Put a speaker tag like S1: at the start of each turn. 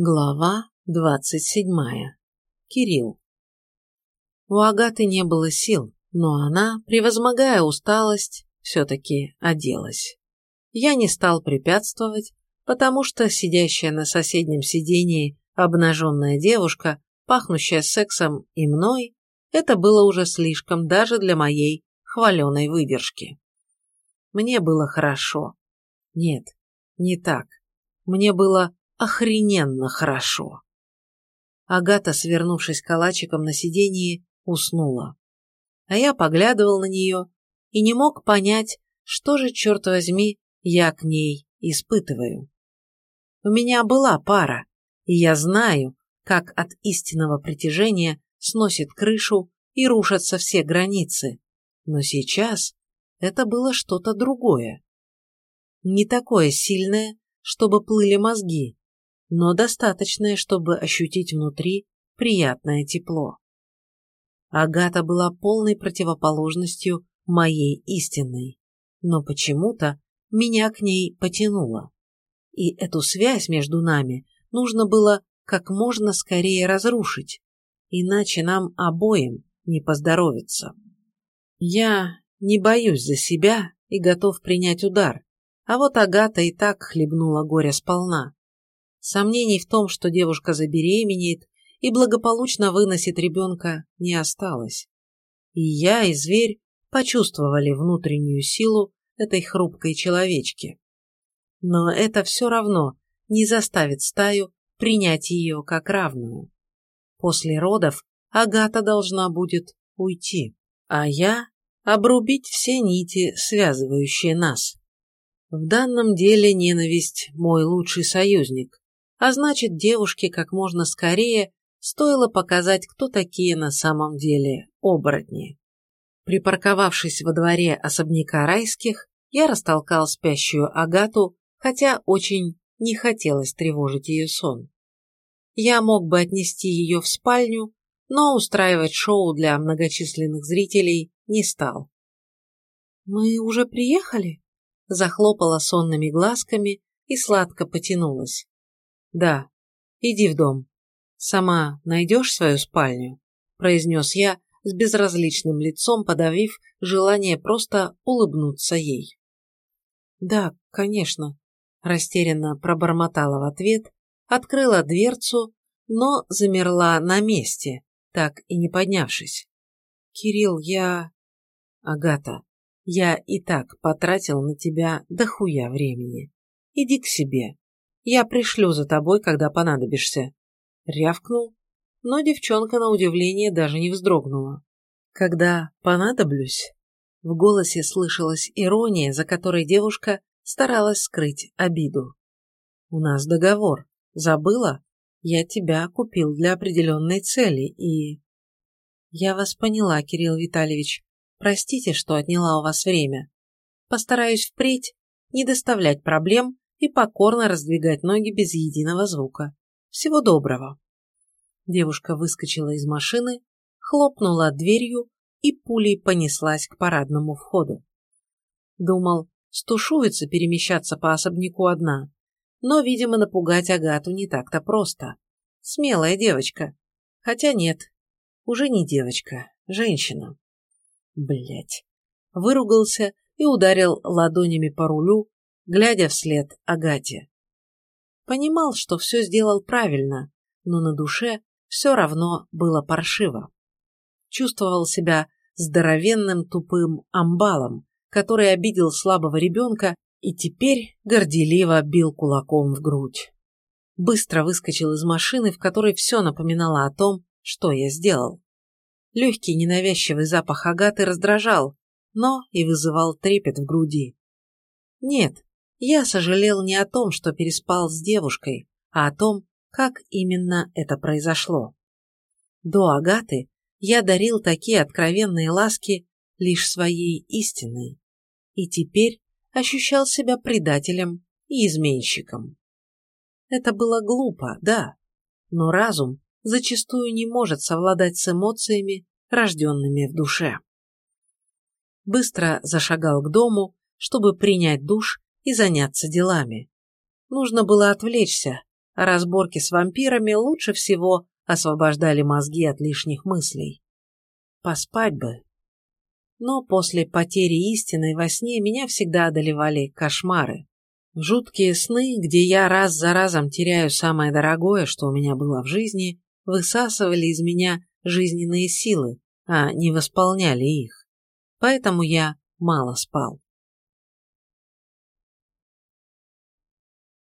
S1: Глава двадцать седьмая. Кирилл. У Агаты не было сил, но она, превозмогая усталость, все-таки оделась. Я не стал препятствовать, потому что сидящая на соседнем сидении обнаженная девушка, пахнущая сексом и мной, это было уже слишком даже для моей хваленой выдержки. Мне было хорошо. Нет, не так. Мне было охрененно хорошо. Агата, свернувшись калачиком на сиденье, уснула. А я поглядывал на нее и не мог понять, что же, черт возьми, я к ней испытываю. У меня была пара, и я знаю, как от истинного притяжения сносит крышу и рушатся все границы. Но сейчас это было что-то другое. Не такое сильное, чтобы плыли мозги, но достаточное, чтобы ощутить внутри приятное тепло. Агата была полной противоположностью моей истинной, но почему-то меня к ней потянуло. И эту связь между нами нужно было как можно скорее разрушить, иначе нам обоим не поздоровится. Я не боюсь за себя и готов принять удар, а вот Агата и так хлебнула горя сполна. Сомнений в том, что девушка забеременеет и благополучно выносит ребенка, не осталось. И я, и зверь почувствовали внутреннюю силу этой хрупкой человечки. Но это все равно не заставит стаю принять ее как равную. После родов Агата должна будет уйти, а я обрубить все нити, связывающие нас. В данном деле ненависть – мой лучший союзник, а значит, девушке как можно скорее стоило показать, кто такие на самом деле оборотни. Припарковавшись во дворе особняка райских, я растолкал спящую Агату, хотя очень не хотелось тревожить ее сон. Я мог бы отнести ее в спальню, но устраивать шоу для многочисленных зрителей не стал. «Мы уже приехали?» Захлопала сонными глазками и сладко потянулась. «Да, иди в дом. Сама найдешь свою спальню?» – произнес я с безразличным лицом, подавив желание просто улыбнуться ей. «Да, конечно», – растерянно пробормотала в ответ, открыла дверцу, но замерла на месте, так и не поднявшись. «Кирилл, я...» «Агата, я и так потратил на тебя дохуя времени. Иди к себе. Я пришлю за тобой, когда понадобишься. Рявкнул, но девчонка на удивление даже не вздрогнула. Когда понадоблюсь? В голосе слышалась ирония, за которой девушка старалась скрыть обиду. У нас договор. Забыла? Я тебя купил для определенной цели и... Я вас поняла, Кирилл Витальевич. Простите, что отняла у вас время. Постараюсь впредь не доставлять проблем и покорно раздвигать ноги без единого звука. Всего доброго. Девушка выскочила из машины, хлопнула дверью и пулей понеслась к парадному входу. Думал, стушуется перемещаться по особняку одна, но, видимо, напугать Агату не так-то просто. Смелая девочка. Хотя нет, уже не девочка, женщина. Блять. Выругался и ударил ладонями по рулю, глядя вслед Агате. Понимал, что все сделал правильно, но на душе все равно было паршиво. Чувствовал себя здоровенным тупым амбалом, который обидел слабого ребенка и теперь горделиво бил кулаком в грудь. Быстро выскочил из машины, в которой все напоминало о том, что я сделал. Легкий ненавязчивый запах агаты раздражал, но и вызывал трепет в груди. Нет, я сожалел не о том, что переспал с девушкой, а о том, как именно это произошло. До Агаты я дарил такие откровенные ласки лишь своей истинной, и теперь ощущал себя предателем и изменщиком. Это было глупо, да, но разум зачастую не может совладать с эмоциями, рожденными в душе. Быстро зашагал к дому, чтобы принять душ и заняться делами. Нужно было отвлечься, а разборки с вампирами лучше всего освобождали мозги от лишних мыслей. Поспать бы. Но после потери истины во сне меня всегда одолевали кошмары. Жуткие сны, где я раз за разом теряю самое дорогое, что у меня было в жизни, высасывали из меня жизненные силы, а не восполняли их. Поэтому я мало спал.